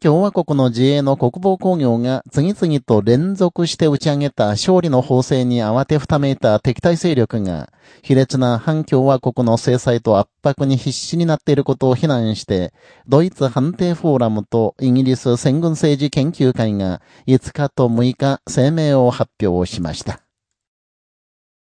共和国の自衛の国防工業が次々と連続して打ち上げた勝利の法制に慌てふためいた敵対勢力が、卑劣な反共和国の制裁と圧迫に必死になっていることを非難して、ドイツ判定フォーラムとイギリス戦軍政治研究会が5日と6日声明を発表しました。